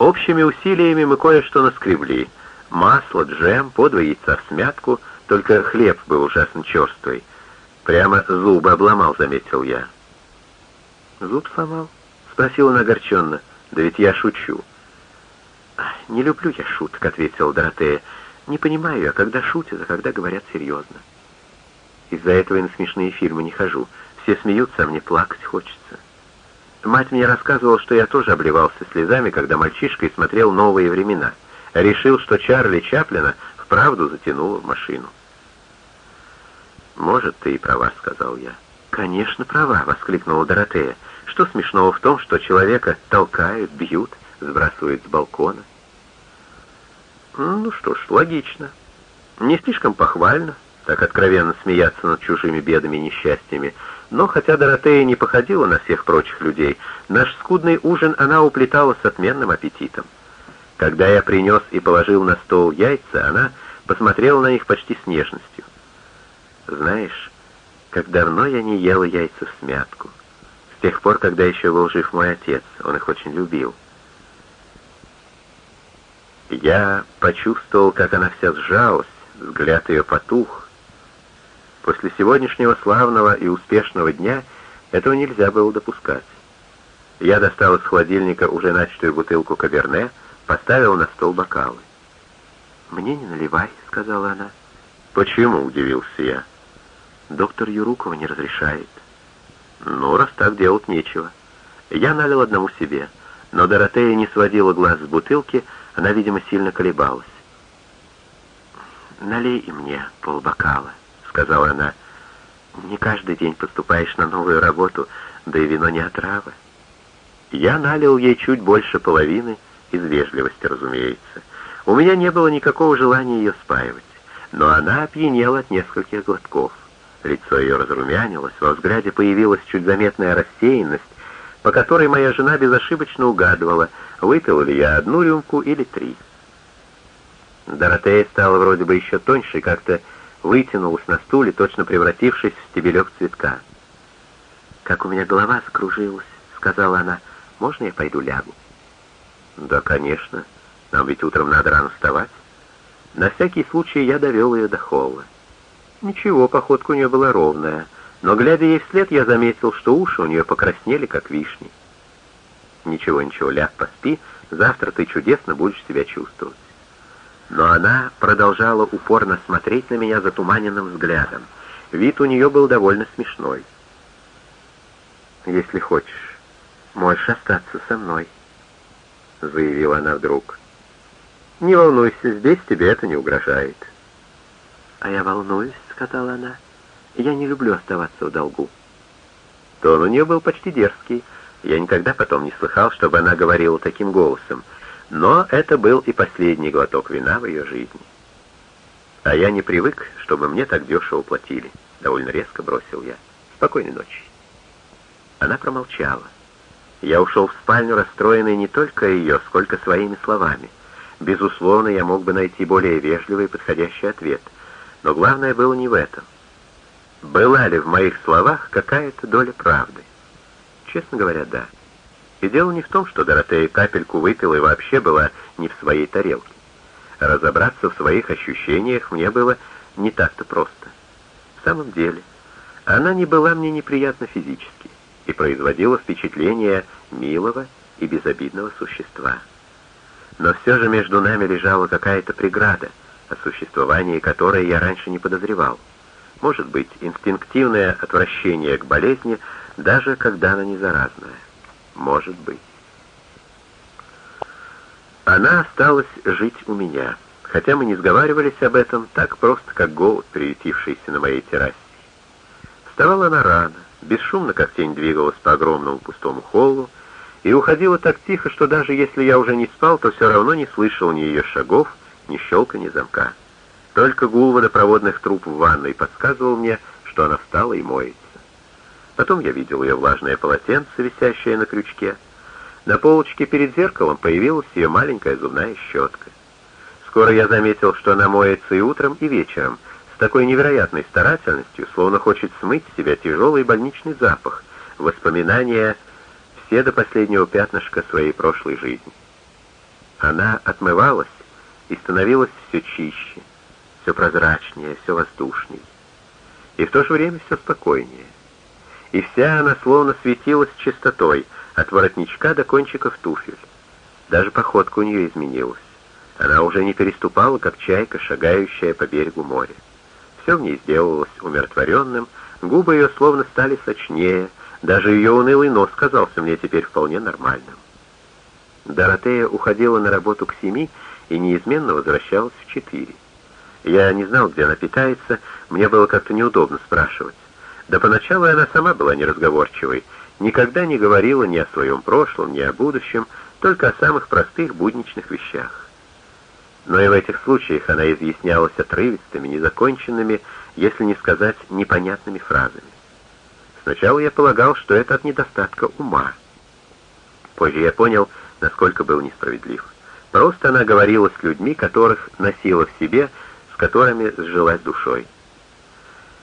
Общими усилиями мы кое-что наскребли. Масло, джем, по два яйца в смятку, только хлеб был ужасно черствый. Прямо зубы обломал, заметил я. «Зуб сломал?» — спросил он огорченно. «Да ведь я шучу». «Не люблю я шуток», — ответил Доротея. «Не понимаю я, когда шутят, а когда говорят серьезно. Из-за этого я на смешные фильмы не хожу. Все смеются, а мне плакать хочется». Мать мне рассказывала, что я тоже обливался слезами, когда мальчишкой смотрел «Новые времена». Решил, что Чарли Чаплина вправду затянуло в машину. «Может, ты и права», — сказал я. «Конечно, права», — воскликнула Доротея. «Что смешного в том, что человека толкают, бьют, сбрасывают с балкона?» «Ну что ж, логично. Не слишком похвально, так откровенно смеяться над чужими бедами и несчастьями, но хотя Доротея не походила на всех прочих людей, наш скудный ужин она уплетала с отменным аппетитом. Когда я принес и положил на стол яйца, она посмотрела на них почти с нежностью. «Знаешь, как давно я не ела яйца в смятку. С тех пор, когда еще был жив мой отец, он их очень любил». Я почувствовал, как она вся сжалась, взгляд ее потух, После сегодняшнего славного и успешного дня этого нельзя было допускать. Я достал из холодильника уже начатую бутылку каберне, поставил на стол бокалы. «Мне не наливай», — сказала она. «Почему?» — удивился я. «Доктор Юрукова не разрешает». «Ну, раз так делать нечего». Я налил одному себе, но Доротея не сводила глаз с бутылки, она, видимо, сильно колебалась. «Налей и мне полбокала» сказала она. «Не каждый день поступаешь на новую работу, да и вино не отрава». Я налил ей чуть больше половины, из вежливости, разумеется. У меня не было никакого желания ее спаивать, но она опьянела от нескольких глотков. Лицо ее разрумянилось, во взгляде появилась чуть заметная рассеянность, по которой моя жена безошибочно угадывала, выпил ли я одну рюмку или три. Доротея стала вроде бы еще тоньше, как-то вытянулась на стуле, точно превратившись в стебелек цветка. «Как у меня голова скружилась», — сказала она. «Можно я пойду лягу?» «Да, конечно. Нам ведь утром надо рано вставать». На всякий случай я довел ее до холла. Ничего, походка у нее была ровная, но, глядя ей вслед, я заметил, что уши у нее покраснели, как вишни. «Ничего, ничего, ляг, поспи, завтра ты чудесно будешь себя чувствовать». Но она продолжала упорно смотреть на меня затуманенным взглядом. Вид у нее был довольно смешной. «Если хочешь, можешь остаться со мной», — заявила она вдруг. «Не волнуйся, здесь тебе это не угрожает». «А я волнуюсь», — сказала она. «Я не люблю оставаться в долгу». Тон у нее был почти дерзкий. Я никогда потом не слыхал, чтобы она говорила таким голосом — но это был и последний глоток вина в ее жизни. А я не привык, чтобы мне так дешево платили. Довольно резко бросил я. Спокойной ночи. Она промолчала. Я ушел в спальню, расстроенный не только ее, сколько своими словами. Безусловно, я мог бы найти более вежливый и подходящий ответ. Но главное было не в этом. Была ли в моих словах какая-то доля правды? Честно говоря, да. И дело не в том, что Доротея капельку выпила и вообще была не в своей тарелке. Разобраться в своих ощущениях мне было не так-то просто. В самом деле, она не была мне неприятна физически и производила впечатление милого и безобидного существа. Но все же между нами лежала какая-то преграда, о существовании которой я раньше не подозревал. Может быть, инстинктивное отвращение к болезни, даже когда она не заразная. Может быть. Она осталась жить у меня, хотя мы не сговаривались об этом, так просто, как голод, приютившийся на моей террасе. Вставала она рано, бесшумно, как тень, двигалась по огромному пустому холлу, и уходила так тихо, что даже если я уже не спал, то все равно не слышал ни ее шагов, ни щелка, ни замка. Только гул водопроводных труб в ванной подсказывал мне, что она встала и моется. Потом я видел ее влажное полотенце, висящее на крючке. На полочке перед зеркалом появилась ее маленькая зубная щетка. Скоро я заметил, что она моется и утром, и вечером, с такой невероятной старательностью, словно хочет смыть с себя тяжелый больничный запах, воспоминания все до последнего пятнышка своей прошлой жизни. Она отмывалась и становилась все чище, все прозрачнее, все воздушней. И в то же время все спокойнее. И вся она словно светилась чистотой, от воротничка до кончиков туфель. Даже походка у нее изменилась. Она уже не переступала, как чайка, шагающая по берегу моря. Все в ней сделалось умиротворенным, губы ее словно стали сочнее, даже ее унылый нос казался мне теперь вполне нормальным. Доротея уходила на работу к семи и неизменно возвращалась в четыре. Я не знал, где она питается, мне было как-то неудобно спрашивать. Да поначалу она сама была неразговорчивой, никогда не говорила ни о своем прошлом, ни о будущем, только о самых простых будничных вещах. Но и в этих случаях она изъяснялась отрывистыми, незаконченными, если не сказать непонятными фразами. Сначала я полагал, что это от недостатка ума. Позже я понял, насколько был несправедлив. Просто она говорила с людьми, которых носила в себе, с которыми сжилась душой.